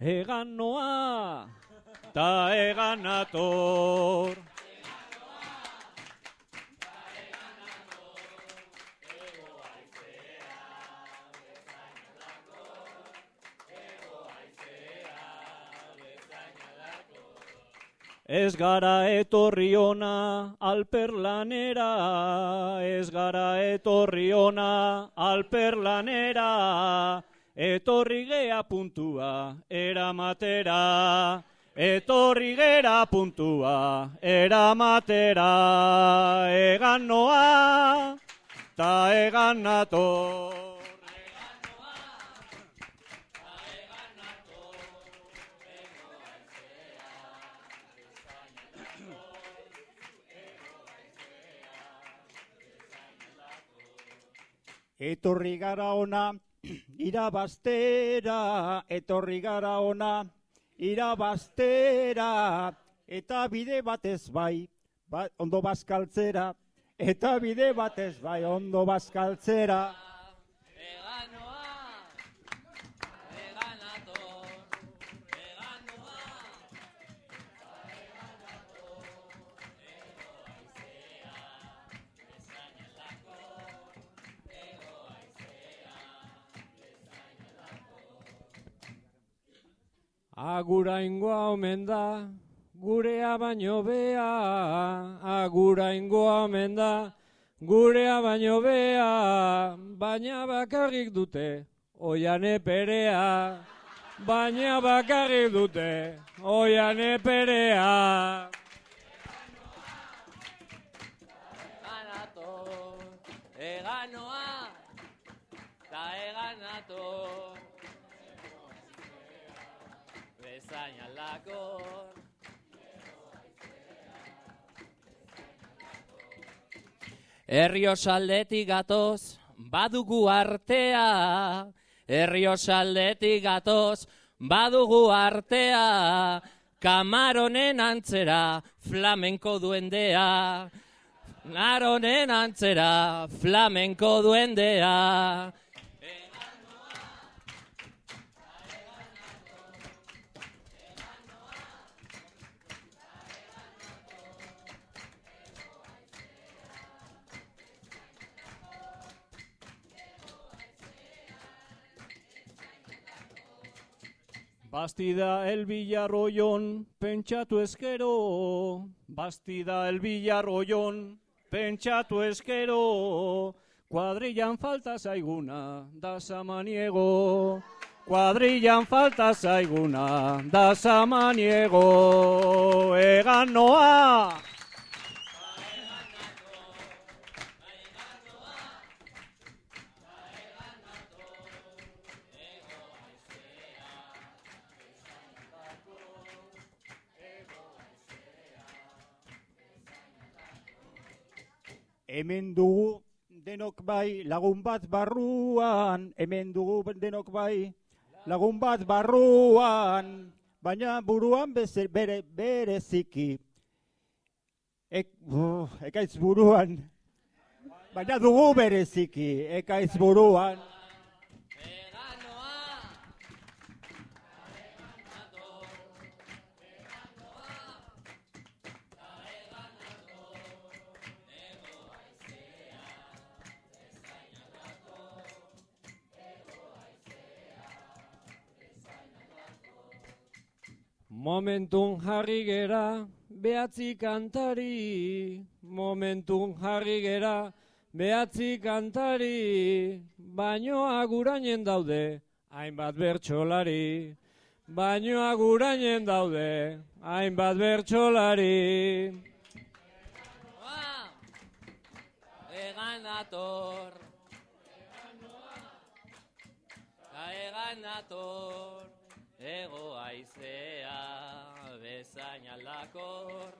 Egan noa, ta egan ator. Ez gara etorri ona alperlanera, ez gara etorri ona alperlanera, etorri gea puntua eramatera, etorri gera puntua eramatera, egan noa, ta egan nator. Etorri gara ona, irabastera, etorri gara ona, irabastera, eta bide batez bai, ba, ondo bazkaltzera, eta bide batez bai, ondo bazkaltzera. Aguraingoa omen da, gurea baino bea, aguraingoa omen da, gurea baino bea, baina bakarrik dute, oiane perea, baina bakarrik dute, oiane perea. Bezain aldakor, Herriosaldetik gatoz, badugu artea, Herriosaldetik gatoz, badugu artea, Kamaronen antzera, flamenko duendea, Naronen antzera, flamenko duendea. Bastida el Villarroyon, pentsatu eskero, Bastida el Villarroyon, pentsatu eskero, kuadrillan falta zaiguna, da samaniego, kuadrillan falta zaiguna, da samaniego, egan noa! Hemen dugu denok bai lagun bat barruan, hemen dugu denok bai lagun bat barruan, baina buruan beze, bere, bereziki. Ek, uh, ekaitz buruan, baina dugu bereziki, ekaitz buruan. Momentun jarri gera, behatzi kantari, momentun jarri gera, behatzi kantari, baino agurainen daude, hainbat bertsolari, baino agurainen daude, hainbat bertsolari. noa, egan ator. Ta egan ator, ego aizea, bezain aldakor.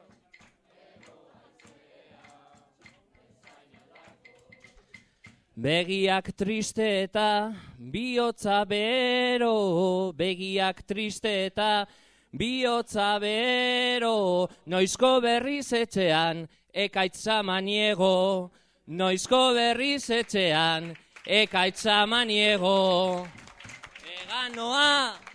Begiak triste eta bihotza bero, begiak triste eta bihotza bero, noizko berriz etxean, ekaitza maniego, noizko berriz etxean, ekaitza maniego. Eganoa,